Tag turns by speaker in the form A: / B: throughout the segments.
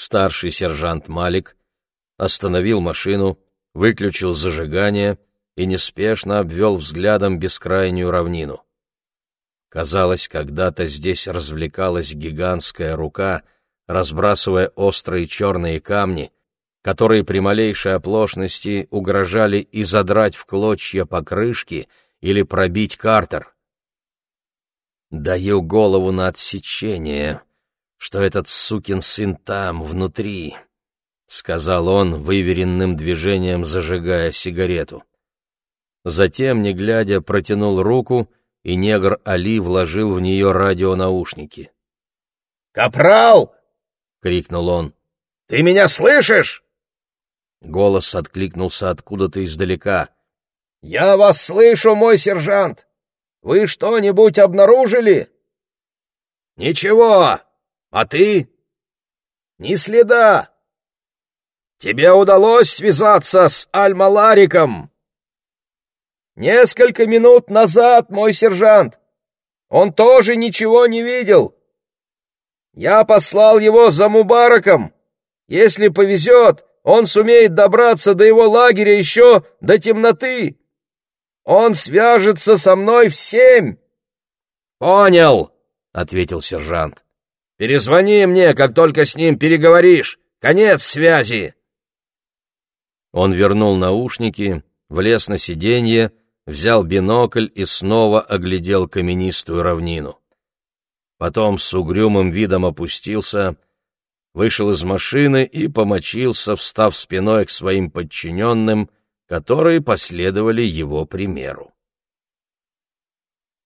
A: Старший сержант Малик остановил машину, выключил зажигание и неспешно обвел взглядом бескрайнюю равнину. Казалось, когда-то здесь развлекалась гигантская рука, разбрасывая острые черные камни, которые при малейшей оплошности угрожали и задрать в клочья покрышки или пробить картер. «Даю голову на отсечение, что этот сукин сын там, внутри», — сказал он, выверенным движением зажигая сигарету. Затем, не глядя, протянул руку, и негр Али вложил в нее радионаушники.
B: «Капрал!» — крикнул он. «Ты меня слышишь?»
A: Голос откликнулся откуда-то издалека.
B: «Я вас слышу, мой сержант! Вы что-нибудь обнаружили?» «Ничего! А ты?» «Ни следа! Тебе удалось связаться с Аль-Малариком?» «Несколько минут назад, мой сержант! Он тоже ничего не видел!» «Я послал его за Мубараком! Если повезет, он сумеет добраться до его лагеря еще до темноты. Он свяжется со мной в семь.
A: Понял, ответил сержант.
B: Перезвони мне, как только с ним переговоришь. Конец связи.
A: Он вернул наушники, влез на сиденье, взял бинокль и снова оглядел каменистую равнину. Потом с угрюмым видом опустился — вышел из машины и помочился, встав спиной к своим подчиненным, которые последовали его примеру.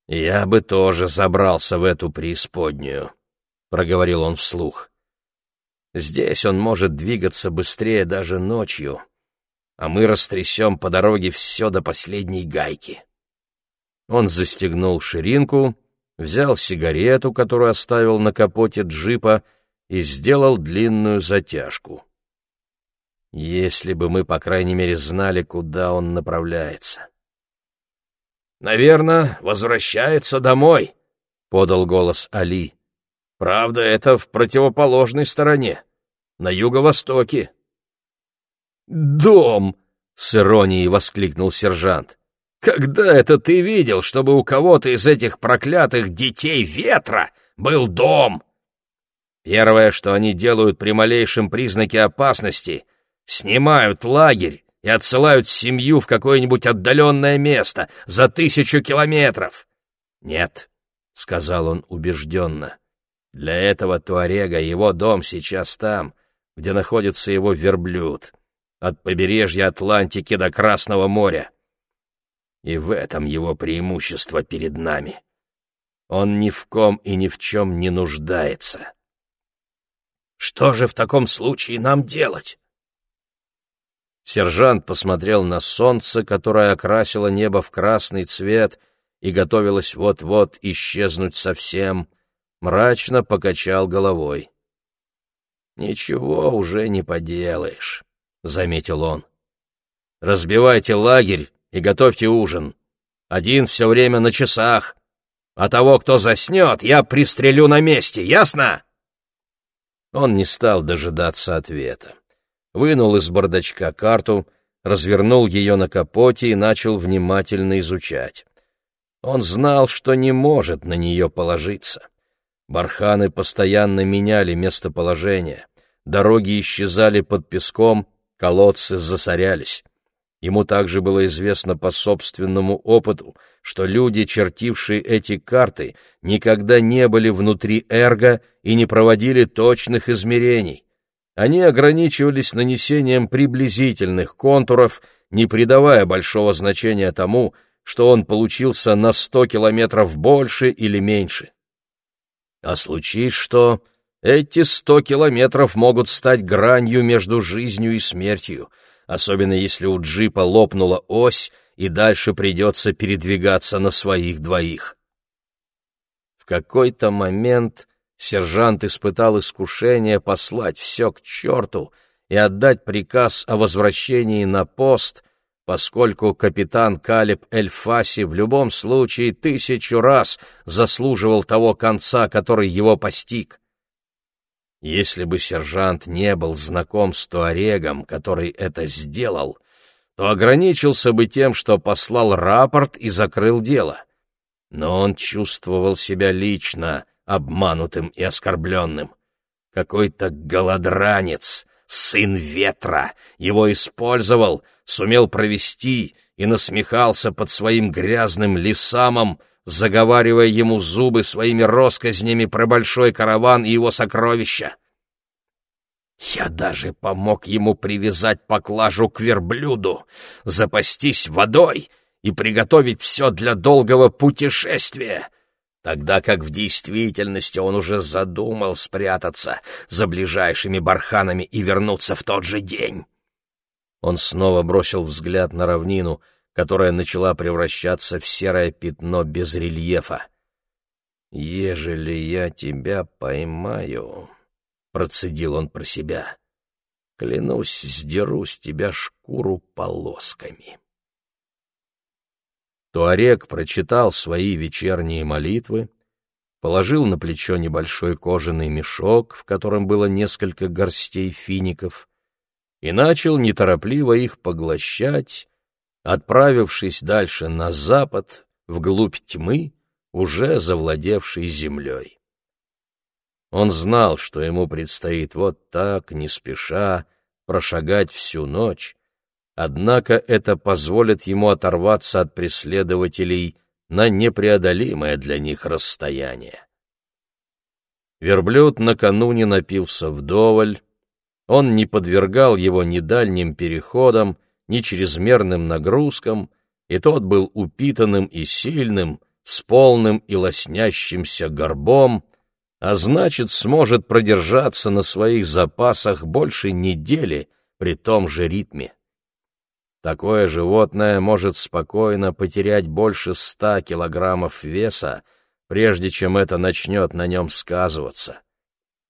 A: «Я бы тоже забрался в эту преисподнюю», — проговорил он вслух. «Здесь он может двигаться быстрее даже ночью, а мы растрясем по дороге все до последней гайки». Он застегнул ширинку, взял сигарету, которую оставил на капоте джипа, и сделал длинную затяжку. Если бы мы, по крайней мере, знали, куда он направляется.
B: «Наверное, возвращается домой», — подал голос Али. «Правда, это в противоположной стороне, на юго-востоке».
A: «Дом!» — с иронией воскликнул сержант.
B: «Когда это ты видел, чтобы у кого-то из этих проклятых детей ветра был дом?» Первое, что они делают при малейшем признаке опасности, снимают лагерь и отсылают семью в какое-нибудь отдаленное место за тысячу километров. «Нет», — сказал он убежденно, — «для этого Туарега его дом сейчас там, где находится его верблюд, от побережья Атлантики до Красного моря. И в этом его преимущество перед нами. Он ни в ком и ни в чем не нуждается». Что же в таком случае нам делать?
A: Сержант посмотрел на солнце, которое окрасило небо в красный цвет и готовилось вот-вот исчезнуть совсем, мрачно покачал головой. «Ничего уже не поделаешь», — заметил он. «Разбивайте лагерь и готовьте ужин. Один все время на часах, а того, кто заснет, я пристрелю на месте, ясно?» Он не стал дожидаться ответа. Вынул из бардачка карту, развернул ее на капоте и начал внимательно изучать. Он знал, что не может на нее положиться. Барханы постоянно меняли местоположение, дороги исчезали под песком, колодцы засорялись. Ему также было известно по собственному опыту, что люди, чертившие эти карты, никогда не были внутри эрго и не проводили точных измерений. Они ограничивались нанесением приблизительных контуров, не придавая большого значения тому, что он получился на сто километров больше или меньше. А случись что, эти сто километров могут стать гранью между жизнью и смертью — особенно если у джипа лопнула ось и дальше придется передвигаться на своих двоих. В какой-то момент сержант испытал искушение послать все к черту и отдать приказ о возвращении на пост, поскольку капитан Калиб Эль-Фаси в любом случае тысячу раз заслуживал того конца, который его постиг. Если бы сержант не был знаком с Туарегом, который это сделал, то ограничился бы тем, что послал рапорт и закрыл дело. Но он чувствовал себя лично обманутым и оскорбленным. Какой-то голодранец, сын ветра, его использовал, сумел провести и насмехался под своим грязным лисамом, заговаривая ему зубы своими росказнями про большой караван и его сокровища. Я даже помог ему привязать поклажу к верблюду, запастись водой и приготовить все для долгого путешествия, тогда как в действительности он уже задумал спрятаться за ближайшими барханами и вернуться в тот же день. Он снова бросил взгляд на равнину, которая начала превращаться в серое пятно без рельефа. «Ежели я тебя поймаю...» процедил он про себя. Клянусь, сдеру с тебя шкуру полосками. Туарек прочитал свои вечерние молитвы, положил на плечо небольшой кожаный мешок, в котором было несколько горстей фиников, и начал неторопливо их поглощать, отправившись дальше на запад, вглубь тьмы, уже завладевшей землей. Он знал, что ему предстоит вот так, не спеша, прошагать всю ночь, однако это позволит ему оторваться от преследователей на непреодолимое для них расстояние. Верблюд накануне напился вдоволь, он не подвергал его ни дальним переходам, ни чрезмерным нагрузкам, и тот был упитанным и сильным, с полным и лоснящимся горбом, а значит, сможет продержаться на своих запасах больше недели при том же ритме. Такое животное может спокойно потерять больше ста килограммов веса, прежде чем это начнет на нем сказываться.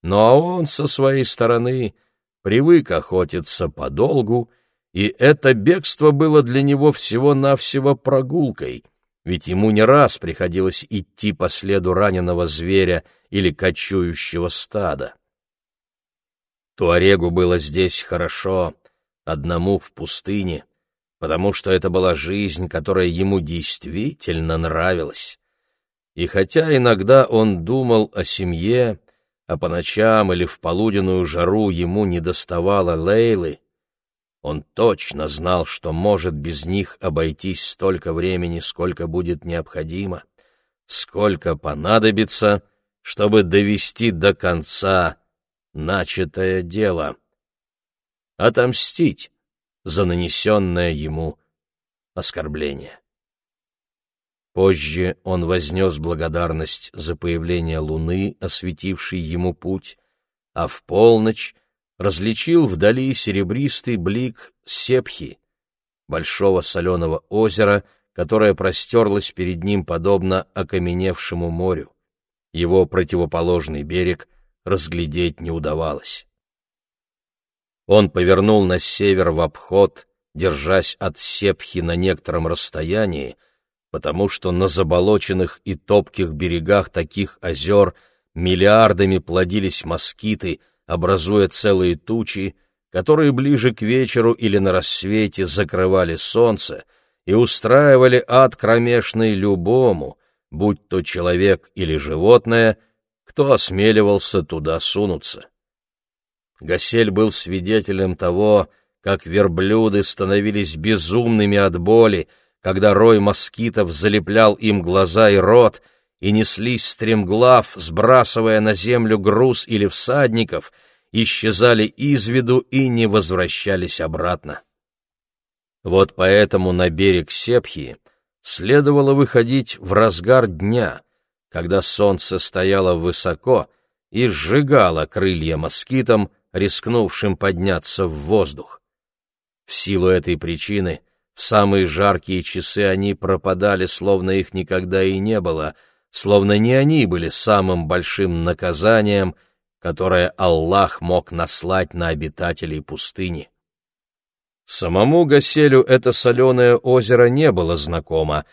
A: Но он со своей стороны привык охотиться подолгу, и это бегство было для него всего-навсего прогулкой — ведь ему не раз приходилось идти по следу раненого зверя или кочующего стада. Туарегу было здесь хорошо, одному в пустыне, потому что это была жизнь, которая ему действительно нравилась. И хотя иногда он думал о семье, а по ночам или в полуденную жару ему не доставало Лейлы, он точно знал, что может без них обойтись столько времени, сколько будет необходимо, сколько понадобится, чтобы довести до конца начатое дело. Отомстить за нанесенное ему оскорбление. Позже он вознес благодарность за появление луны, осветившей ему путь, а в полночь различил вдали серебристый блик Сепхи, большого соленого озера, которое простерлось перед ним подобно окаменевшему морю. Его противоположный берег разглядеть не удавалось. Он повернул на север в обход, держась от Сепхи на некотором расстоянии, потому что на заболоченных и топких берегах таких озер миллиардами плодились москиты — образуя целые тучи, которые ближе к вечеру или на рассвете закрывали солнце и устраивали ад кромешный любому, будь то человек или животное, кто осмеливался туда сунуться. Гасель был свидетелем того, как верблюды становились безумными от боли, когда рой москитов залеплял им глаза и рот — и неслись стремглав, сбрасывая на землю груз или всадников, исчезали из виду и не возвращались обратно. Вот поэтому на берег Сепхи следовало выходить в разгар дня, когда солнце стояло высоко и сжигало крылья москитам, рискнувшим подняться в воздух. В силу этой причины в самые жаркие часы они пропадали, словно их никогда и не было — словно не они были самым большим наказанием, которое Аллах мог наслать на обитателей пустыни. Самому Гаселю это соленое озеро не было знакомо,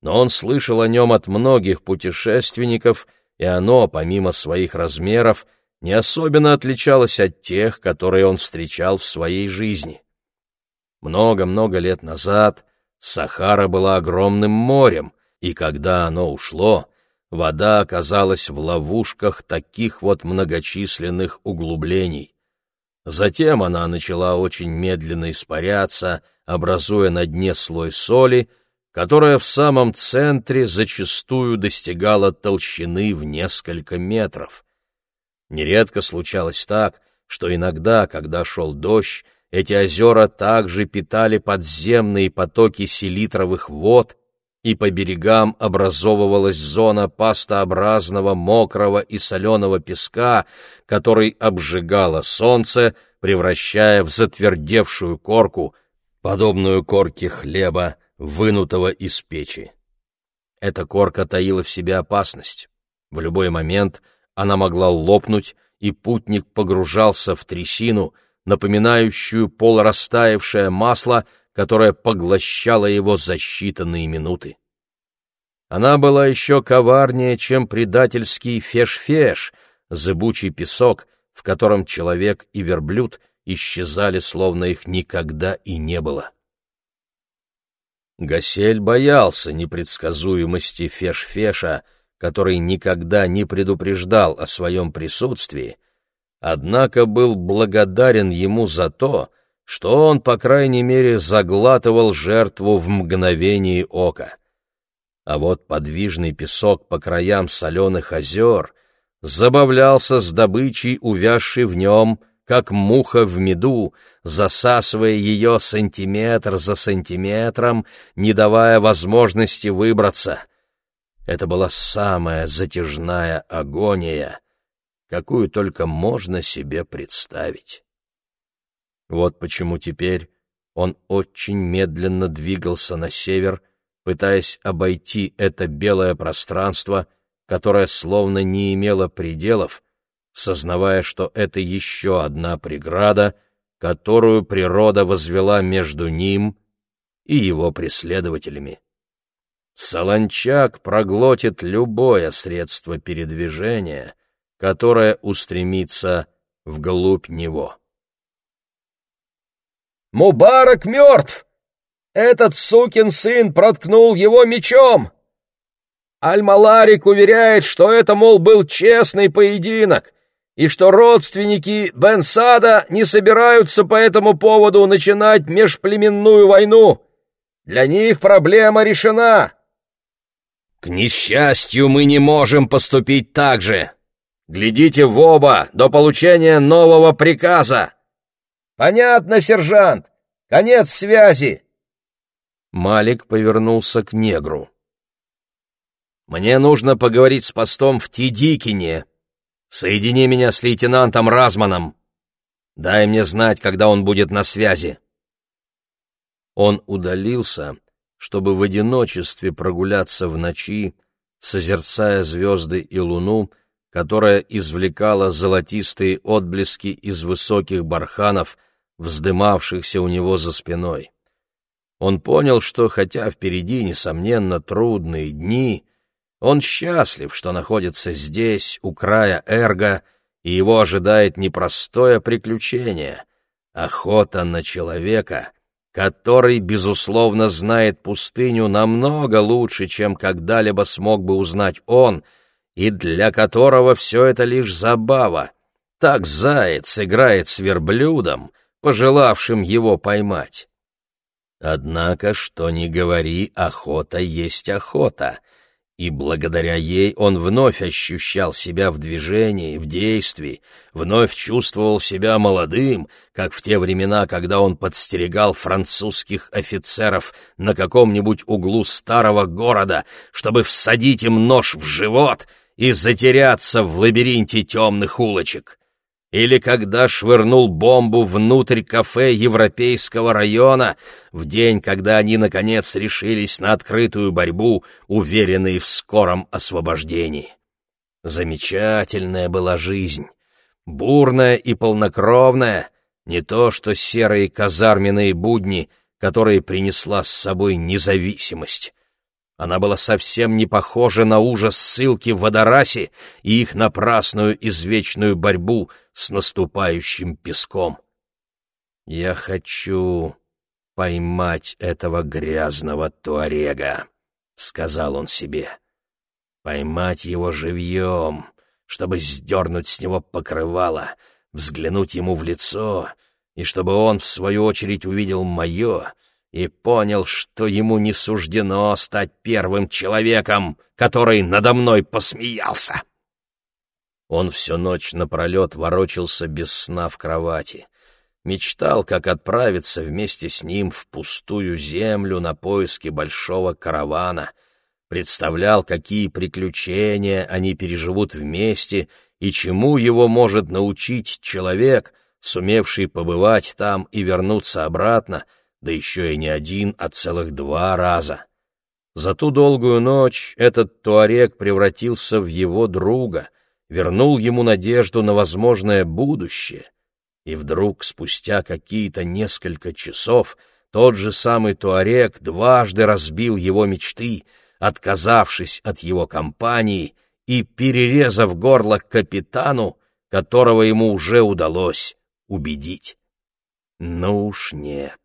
A: но он слышал о нем от многих путешественников, и оно, помимо своих размеров, не особенно отличалась от тех, которые он встречал в своей жизни. Много-много лет назад Сахара была огромным морем, и когда оно ушло, вода оказалась в ловушках таких вот многочисленных углублений. Затем она начала очень медленно испаряться, образуя на дне слой соли, которая в самом центре зачастую достигала толщины в несколько метров. Нередко случалось так, что иногда, когда шел дождь, эти озера также питали подземные потоки селитровых вод, и по берегам образовывалась зона пастообразного, мокрого и соленого песка, который обжигало солнце, превращая в затвердевшую корку, подобную корке хлеба, вынутого из печи. Эта корка таила в себе опасность. В любой момент она могла лопнуть, и путник погружался в трясину, напоминающую полурастаявшее масло, которая поглощала его за считанные минуты. Она была еще коварнее, чем предательский феш-феш, зыбучий песок, в котором человек и верблюд исчезали, словно их никогда и не было. Гасель боялся непредсказуемости феш-феша, который никогда не предупреждал о своем присутствии, однако был благодарен ему за то, что он, по крайней мере, заглатывал жертву в мгновение ока. А вот подвижный песок по краям соленых озер забавлялся с добычей, увязшей в нем, как муха в меду, засасывая ее сантиметр за сантиметром, не давая возможности выбраться. Это была самая затяжная агония, какую только можно себе представить. Вот почему теперь он очень медленно двигался на север, пытаясь обойти это белое пространство, которое словно не имело пределов, сознавая, что это еще одна преграда, которую природа возвела между ним и его преследователями. Солончак проглотит любое средство передвижения, которое устремится вглубь него.
B: Мубарак мертв! Этот сукин сын проткнул его мечом! Аль-Маларик уверяет, что это, мол, был честный поединок, и что родственники Бен Сада не собираются по этому поводу начинать межплеменную войну. Для них проблема решена.
A: К несчастью, мы не можем поступить так же. Глядите в оба до получения нового приказа.
B: «Понятно, сержант! Конец связи!»
A: Малик повернулся к негру. «Мне нужно поговорить с постом в Тидикине. Соедини меня с лейтенантом Разманом. Дай мне знать, когда он будет на связи». Он удалился, чтобы в одиночестве прогуляться в ночи, созерцая звезды и луну, которая извлекала золотистые отблески из высоких барханов — вздымавшихся у него за спиной. Он понял, что, хотя впереди, несомненно, трудные дни, он счастлив, что находится здесь, у края Эрга, и его ожидает непростое приключение — охота на человека, который, безусловно, знает пустыню намного лучше, чем когда-либо смог бы узнать он, и для которого все это лишь забава. Так заяц играет с верблюдом, пожелавшим его поймать. Однако, что ни говори, охота есть охота, и благодаря ей он вновь ощущал себя в движении, в действии, вновь чувствовал себя молодым, как в те времена, когда он подстерегал французских офицеров на каком-нибудь углу старого города, чтобы всадить им нож в живот и затеряться в лабиринте темных улочек или когда швырнул бомбу внутрь кафе Европейского района в день, когда они, наконец, решились на открытую борьбу, уверенные в скором освобождении. Замечательная была жизнь, бурная и полнокровная, не то что серые казарменные будни, которые принесла с собой независимость. Она была совсем не похожа на ужас ссылки в Водорасе и их напрасную извечную борьбу с наступающим песком. «Я хочу поймать этого грязного туарега», — сказал он себе. «Поймать его живьем, чтобы сдернуть с него покрывало, взглянуть ему в лицо, и чтобы он, в свою очередь, увидел мое, и понял, что ему не суждено стать первым человеком, который надо мной посмеялся. Он всю ночь напролет ворочался без сна в кровати. Мечтал, как отправиться вместе с ним в пустую землю на поиски большого каравана. Представлял, какие приключения они переживут вместе и чему его может научить человек, сумевший побывать там и вернуться обратно — да еще и не один, а целых два раза. За ту долгую ночь этот туарек превратился в его друга, вернул ему надежду на возможное будущее. И вдруг, спустя какие-то несколько часов, тот же самый туарек дважды разбил его мечты, отказавшись от его компании и перерезав горло капитану, которого ему уже удалось убедить. Ну уж нет.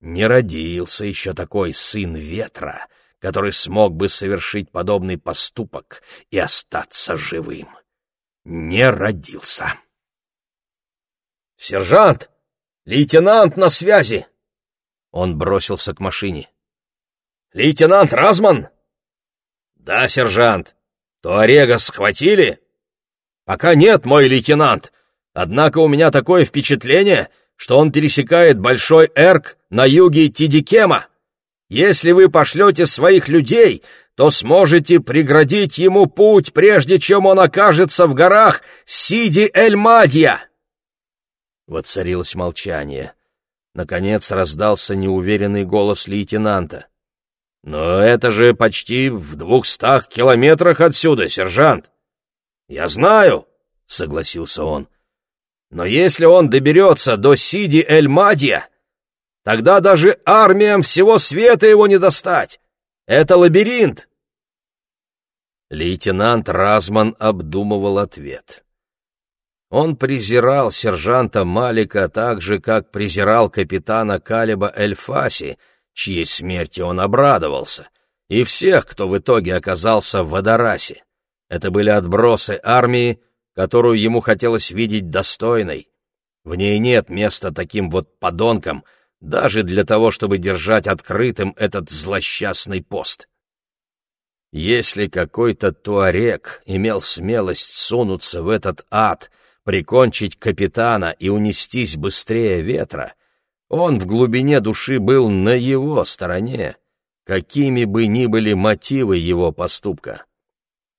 A: Не родился еще такой сын ветра, который смог бы совершить подобный поступок и остаться живым. Не родился. «Сержант! Лейтенант на связи!» Он бросился к машине. «Лейтенант Разман?» «Да, сержант. Туарега схватили?» «Пока нет, мой лейтенант. Однако у меня такое впечатление, что он пересекает Большой Эрк на юге Тидикема. Если вы пошлете своих людей, то сможете преградить ему путь, прежде чем он окажется в горах Сиди-Эль-Мадья!» Воцарилось молчание. Наконец раздался неуверенный голос лейтенанта. «Но это же почти в двухстах километрах отсюда, сержант!» «Я знаю!» — согласился он. Но если он доберется до Сиди-Эль-Мадья, тогда даже армиям всего света его не достать. Это лабиринт. Лейтенант Разман обдумывал ответ. Он презирал сержанта Малика так же, как презирал капитана Калиба Эльфаси, чьей смерти он обрадовался, и всех, кто в итоге оказался в Водорасе. Это были отбросы армии, которую ему хотелось видеть достойной. В ней нет места таким вот подонкам, даже для того, чтобы держать открытым этот злосчастный пост. Если какой-то туарек имел смелость сунуться в этот ад, прикончить капитана и унестись быстрее ветра, он в глубине души был на его стороне, какими бы ни были мотивы его поступка.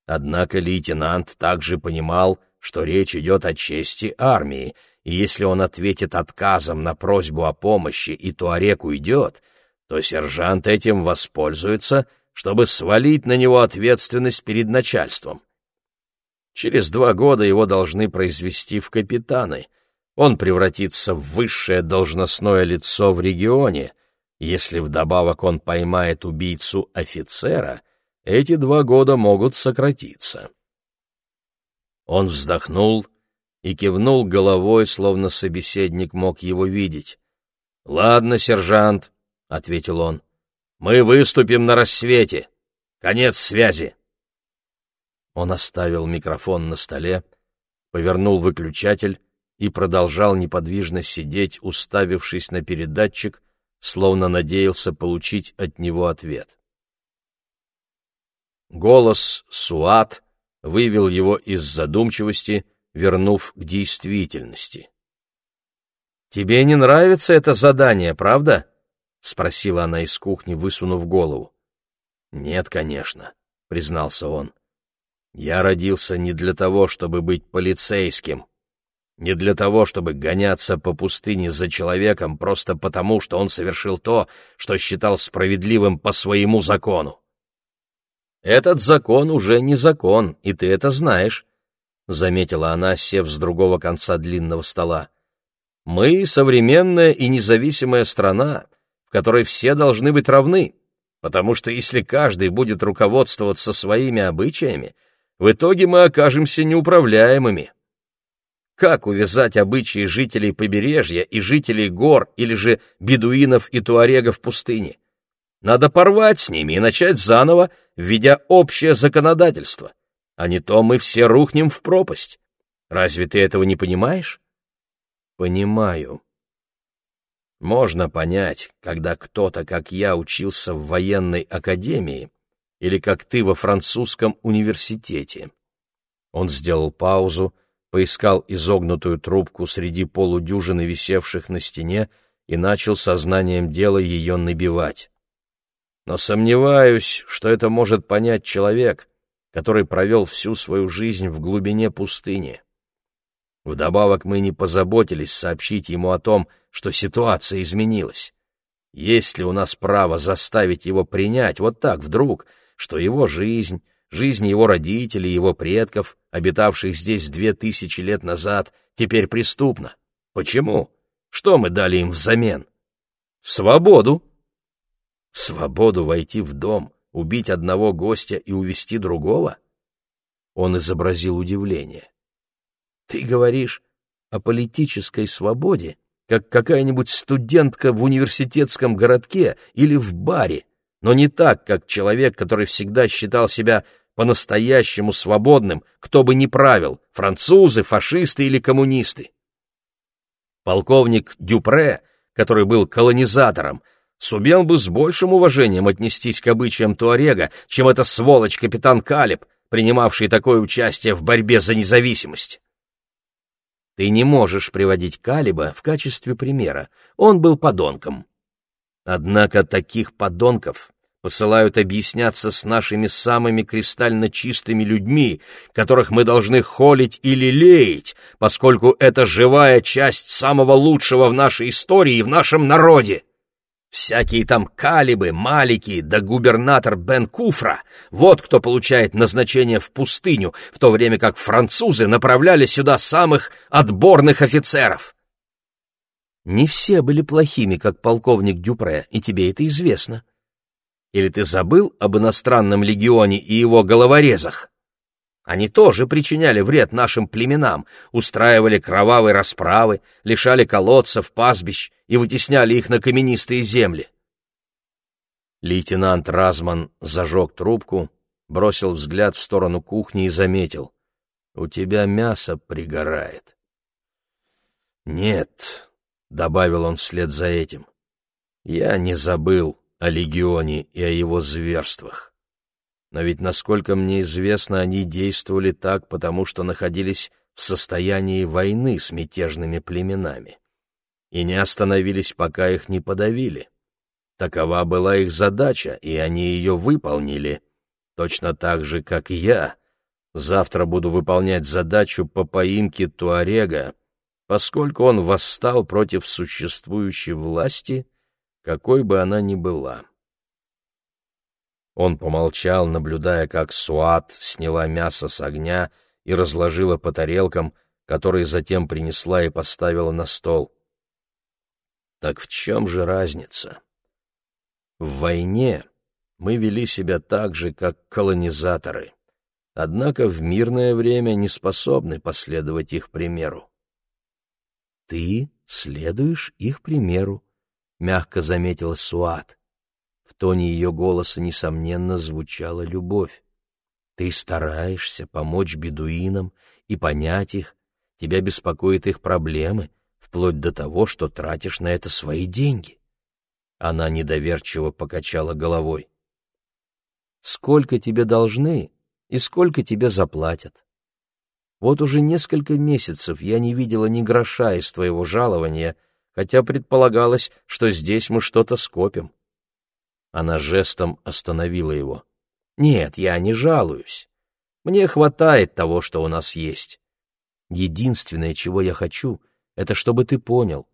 A: Однако лейтенант также понимал, что речь идет о чести армии, и если он ответит отказом на просьбу о помощи и Туарек уйдет, то сержант этим воспользуется, чтобы свалить на него ответственность перед начальством. Через два года его должны произвести в капитаны. Он превратится в высшее должностное лицо в регионе. Если вдобавок он поймает убийцу офицера — эти два года могут сократиться. Он вздохнул и кивнул головой, словно собеседник мог его видеть. «Ладно, сержант», — ответил он, — «мы выступим на рассвете. Конец связи». Он оставил микрофон на столе, повернул выключатель и продолжал неподвижно сидеть, уставившись на передатчик, словно надеялся получить от него ответ. Голос Суат вывел его из задумчивости, вернув к действительности. «Тебе не нравится это задание, правда?» — спросила она из кухни, высунув голову. «Нет, конечно», — признался он. «Я родился не для того, чтобы быть полицейским, не для того, чтобы гоняться по пустыне за человеком просто потому, что он совершил то, что считал справедливым по своему закону. Этот закон уже не закон, и ты это знаешь, — заметила она, сев с другого конца длинного стола. Мы — современная и независимая страна, в которой все должны быть равны. потому что если каждый будет руководствоваться своими обычаями, в итоге мы окажемся неуправляемыми. Как увязать обычаи жителей побережья и жителей гор или же бедуинов и туарегов пустыни? Надо порвать с ними и начать заново, введя общее законодательство. А не то мы все рухнем в пропасть. Разве ты этого не понимаешь? Понимаю. Можно понять, когда кто-то, как я, учился в военной академии или как ты во французском университете. Он сделал паузу, поискал изогнутую трубку среди полудюжины висевших на стене и начал сознанием дела ее набивать. Но сомневаюсь, что это может понять человек, который провел всю свою жизнь в глубине пустыни. Вдобавок мы не позаботились сообщить ему о том, что ситуация изменилась. Есть ли у нас право заставить его принять вот так вдруг, что его жизнь, жизнь его родителей, его предков, обитавших здесь две тысячи лет назад, теперь преступна? Почему? Что мы дали им взамен? Свободу. Свободу войти в дом, убить одного гостя и увести другого? Он изобразил удивление. Ты говоришь о политической свободе, как какая-нибудь студентка в университетском городке или в баре, но не так, как человек, который всегда считал себя по-настоящему свободным, кто бы ни правил, французы, фашисты или коммунисты. Полковник Дюпре, который был колонизатором, сумел бы с большим уважением отнестись к обычаям Туарега, чем эта сволочь капитан Калиб, принимавший такое участие в борьбе за независимость. Ты не можешь приводить Калиба в качестве примера. Он был подонком. Однако таких подонков посылают объясняться с нашими самыми кристально чистыми людьми, которых мы должны холить или леять, поскольку это живая часть самого лучшего в нашей истории и в нашем народе. Всякие там калибы, малики да губернатор Бен Куфра — вот кто получает назначение в пустыню, в то время как французы направляли сюда самых отборных офицеров. Не все были плохими, как полковник Дюпре, и тебе это известно. Или ты забыл об иностранном легионе и его головорезах? Они тоже причиняли вред нашим племенам, устраивали кровавые расправы, лишали колодцев, пастбищ и вытесняли их на каменистые земли. Лейтенант Разман зажег трубку, бросил взгляд в сторону кухни и заметил. — У тебя мясо пригорает. — Нет, — добавил он вслед за этим, — я не забыл о легионе и о его зверствах. Но ведь, насколько мне известно, они действовали так, потому что находились в состоянии войны с мятежными племенами и не остановились, пока их не подавили. Такова была их задача, и они ее выполнили, точно так же, как я. Завтра буду выполнять задачу по поимке Туарега, поскольку он восстал против существующей власти, какой бы она ни была. Он помолчал, наблюдая, как Суат сняла мясо с огня и разложила по тарелкам, которые затем принесла и поставила на стол. Так в чем же разница? В войне мы вели себя так же, как колонизаторы, однако в мирное время не способны последовать их примеру. «Ты следуешь их примеру», — мягко заметила Суат. В тоне ее голоса, несомненно, звучала любовь. Ты стараешься помочь бедуинам и понять их, тебя беспокоят их проблемы, вплоть до того, что тратишь на это свои деньги. Она недоверчиво покачала головой. Сколько тебе должны и сколько тебе заплатят? Вот уже несколько месяцев я не видела ни гроша из твоего жалования, хотя предполагалось, что здесь мы что-то скопим. Она жестом остановила его. «Нет, я не жалуюсь. Мне хватает того, что у нас есть. Единственное, чего я хочу, это чтобы ты понял.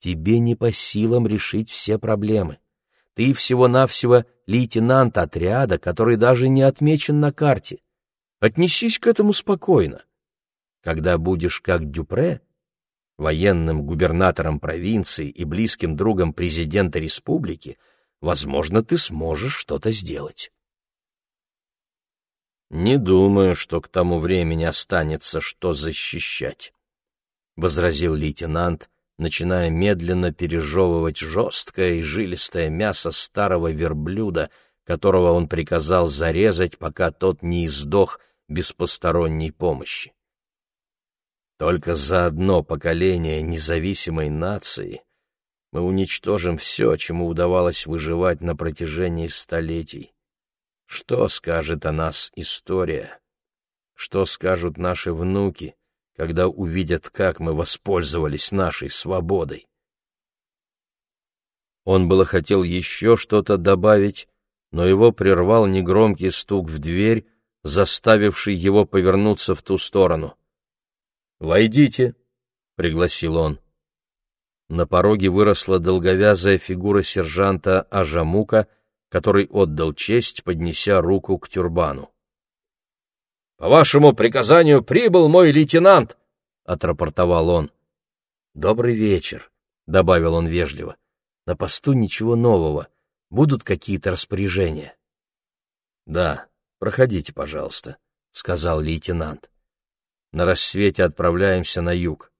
A: Тебе не по силам решить все проблемы. Ты всего-навсего лейтенант отряда, который даже не отмечен на карте. Отнесись к этому спокойно. Когда будешь как Дюпре, военным губернатором провинции и близким другом президента республики, возможно, ты сможешь что-то сделать. «Не думаю, что к тому времени останется что защищать», — возразил лейтенант, начиная медленно пережевывать жесткое и жилистое мясо старого верблюда, которого он приказал зарезать, пока тот не издох без посторонней помощи. Только за одно поколение независимой нации мы уничтожим все, чему удавалось выживать на протяжении столетий. Что скажет о нас история? Что скажут наши внуки, когда увидят, как мы воспользовались нашей свободой? Он было хотел еще что-то добавить, но его прервал негромкий стук в дверь, заставивший его повернуться в ту сторону. «Войдите», — пригласил он. На пороге выросла долговязая фигура сержанта Ажамука — который отдал честь, поднеся руку к тюрбану. «По вашему приказанию прибыл мой лейтенант!» — отрапортовал он. «Добрый вечер», — добавил он вежливо. «На посту ничего нового. Будут какие-то распоряжения?» «Да, проходите, пожалуйста», — сказал лейтенант. «На рассвете отправляемся на юг.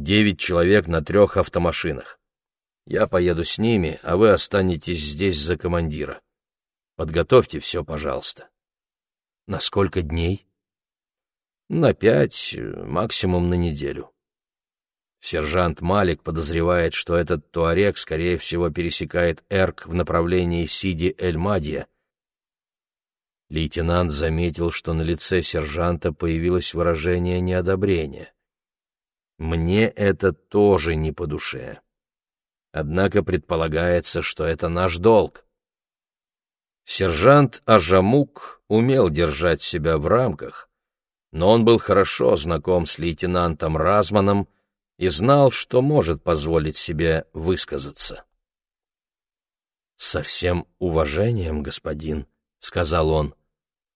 A: Девять человек на трех автомашинах. Я поеду с ними, а вы останетесь здесь за командира. Подготовьте все, пожалуйста. На сколько дней? На пять, максимум на неделю. Сержант Малик подозревает, что этот туарек, скорее всего, пересекает Эрк в направлении Сиди-Эль-Мадия. Лейтенант заметил, что на лице сержанта появилось выражение неодобрения. «Мне это тоже не по душе». Однако предполагается, что это наш долг. Сержант Ажамук умел держать себя в рамках, но он был хорошо знаком с лейтенантом Разманом и знал, что может позволить себе высказаться. «Со всем уважением, господин», — сказал он,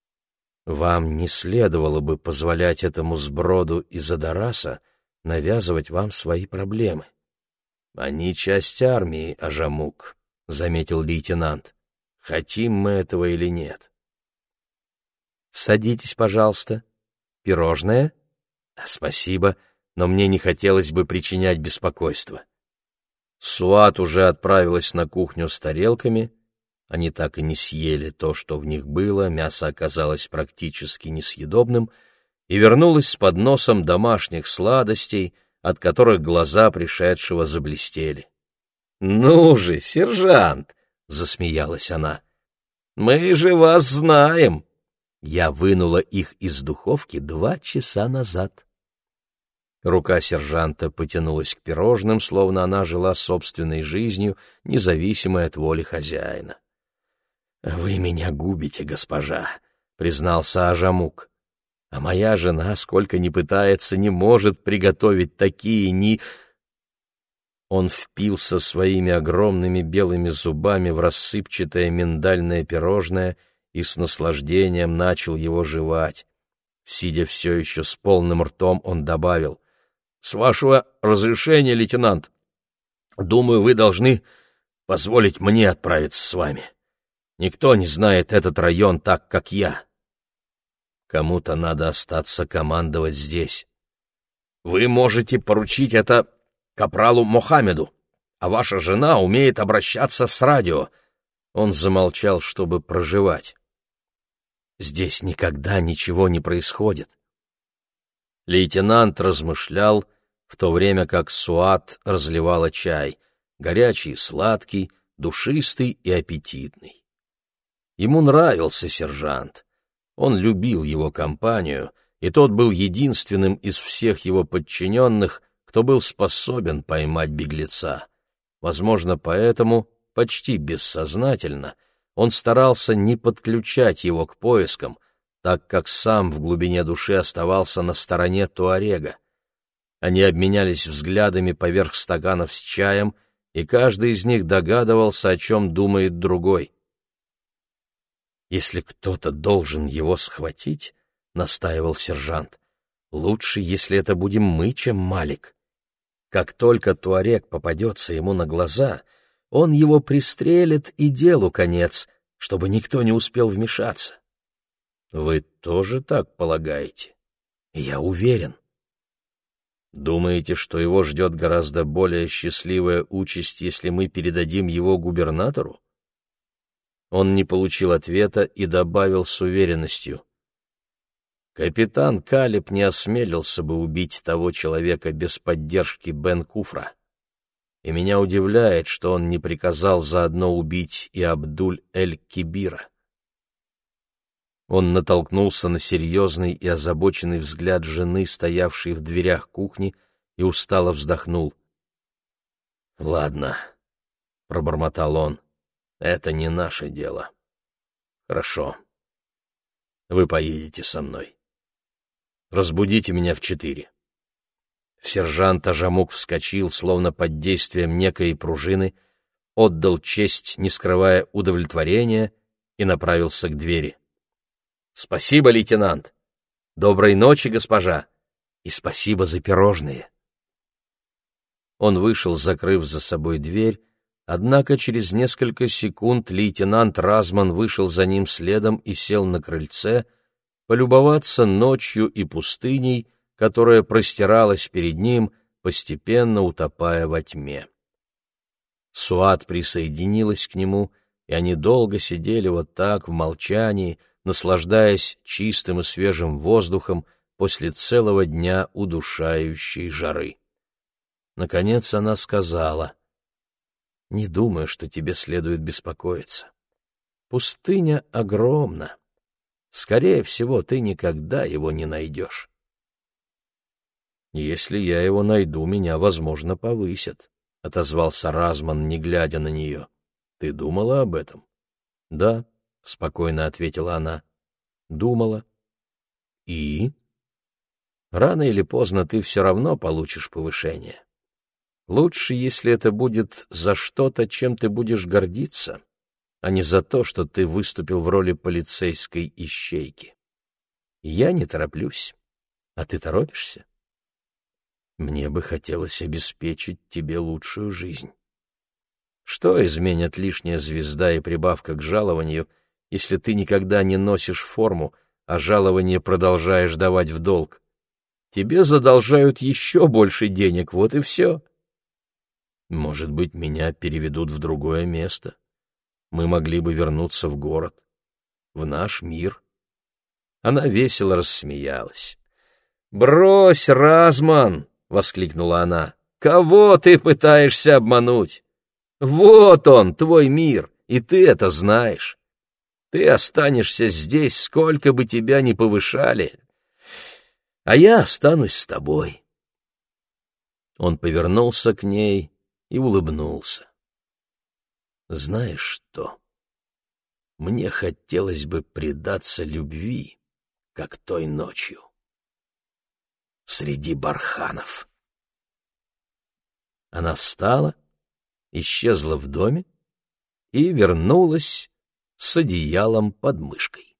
A: — «вам не следовало бы позволять этому сброду из Адараса навязывать вам свои проблемы. «Они часть армии, Ажамук», — заметил лейтенант. «Хотим мы этого или нет?» «Садитесь, пожалуйста. Пирожное?» «Спасибо, но мне не хотелось бы причинять беспокойство». Суат уже отправилась на кухню с тарелками. Они так и не съели то, что в них было, мясо оказалось практически несъедобным, и вернулась с подносом домашних сладостей — от которых глаза пришедшего заблестели. «Ну же, сержант!» — засмеялась она. «Мы же вас знаем!» Я вынула их из духовки два часа назад. Рука сержанта потянулась к пирожным, словно она жила собственной жизнью, независимой от воли хозяина. «Вы меня губите, госпожа», — признался Ажамук. А моя жена, сколько ни пытается, не может приготовить такие ни... Он впился своими огромными белыми зубами в рассыпчатое миндальное пирожное и с наслаждением начал его жевать. Сидя все еще с полным ртом, он добавил, «С вашего разрешения, лейтенант, думаю, вы должны позволить мне отправиться с вами. Никто не знает этот район так, как я». Кому-то надо остаться командовать здесь. Вы можете поручить это капралу Мохаммеду, а ваша жена умеет обращаться с радио. Он замолчал, чтобы проживать. Здесь никогда ничего не происходит. Лейтенант размышлял, в то время как Суат разливала чай, горячий, сладкий, душистый и аппетитный. Ему нравился сержант. Он любил его компанию, и тот был единственным из всех его подчиненных, кто был способен поймать беглеца. Возможно, поэтому, почти бессознательно, он старался не подключать его к поискам, так как сам в глубине души оставался на стороне Туарега. Они обменялись взглядами поверх стаканов с чаем, и каждый из них догадывался, о чем думает другой. Если кто-то должен его схватить, — настаивал сержант, — лучше, если это будем мы, чем Малик. Как только Туарек попадется ему на глаза, он его пристрелит и делу конец, чтобы никто не успел вмешаться. Вы тоже так полагаете? Я уверен. Думаете, что его ждет гораздо более счастливая участь, если мы передадим его губернатору? Он не получил ответа и добавил с уверенностью. Капитан Калиб не осмелился бы убить того человека без поддержки Бен Куфра. И меня удивляет, что он не приказал заодно убить и Абдуль-эль-Кибира. Он натолкнулся на серьезный и озабоченный взгляд жены, стоявшей в дверях кухни, и устало вздохнул. «Ладно», — пробормотал он, — «это не наше дело. Хорошо. Вы поедете со мной. Разбудите меня в четыре». Сержант Ажамук вскочил, словно под действием некой пружины, отдал честь, не скрывая удовлетворения, и направился к двери. Спасибо, лейтенант. Доброй ночи, госпожа. И спасибо за пирожные. Он вышел, закрыв за собой дверь, однако через несколько секунд лейтенант Разман вышел за ним следом и сел на крыльце, полюбоваться ночью и пустыней, которая простиралась перед ним, постепенно утопая во тьме. Суат присоединилась к нему, и они долго сидели вот так в молчании, наслаждаясь чистым и свежим воздухом после целого дня удушающей жары. Наконец она сказала, «Не думаю, что тебе следует беспокоиться. Пустыня огромна. Скорее всего, ты никогда его не найдешь. Если я его найду, меня, возможно, повысят», — отозвался Разман, не глядя на нее. «Ты думала об этом?» «Да», — спокойно ответила она. «Думала». «И?» «Рано или поздно ты все равно получишь повышение. Лучше, если это будет за что-то, чем ты будешь гордиться, а не за то, что ты выступил в роли полицейской ищейки. Я не тороплюсь. А ты торопишься? Мне бы хотелось обеспечить тебе лучшую жизнь. Что изменят лишняя звезда и прибавка к жалованию — если ты никогда не носишь форму, а жалование продолжаешь давать в долг. Тебе задолжают еще больше денег, вот и все. Может быть, меня переведут в другое место. Мы могли бы вернуться в город, в наш мир. Она весело рассмеялась. «Брось, Разман!» — воскликнула она. «Кого ты пытаешься обмануть? Вот он, твой мир, и ты это знаешь. Ты останешься здесь, сколько бы тебя ни повышали, а я останусь с тобой. Он повернулся к ней и улыбнулся. Знаешь что? Мне хотелось бы предаться любви, как той ночью. Среди барханов. Она встала, исчезла в доме и вернулась с одеялом под мышкой.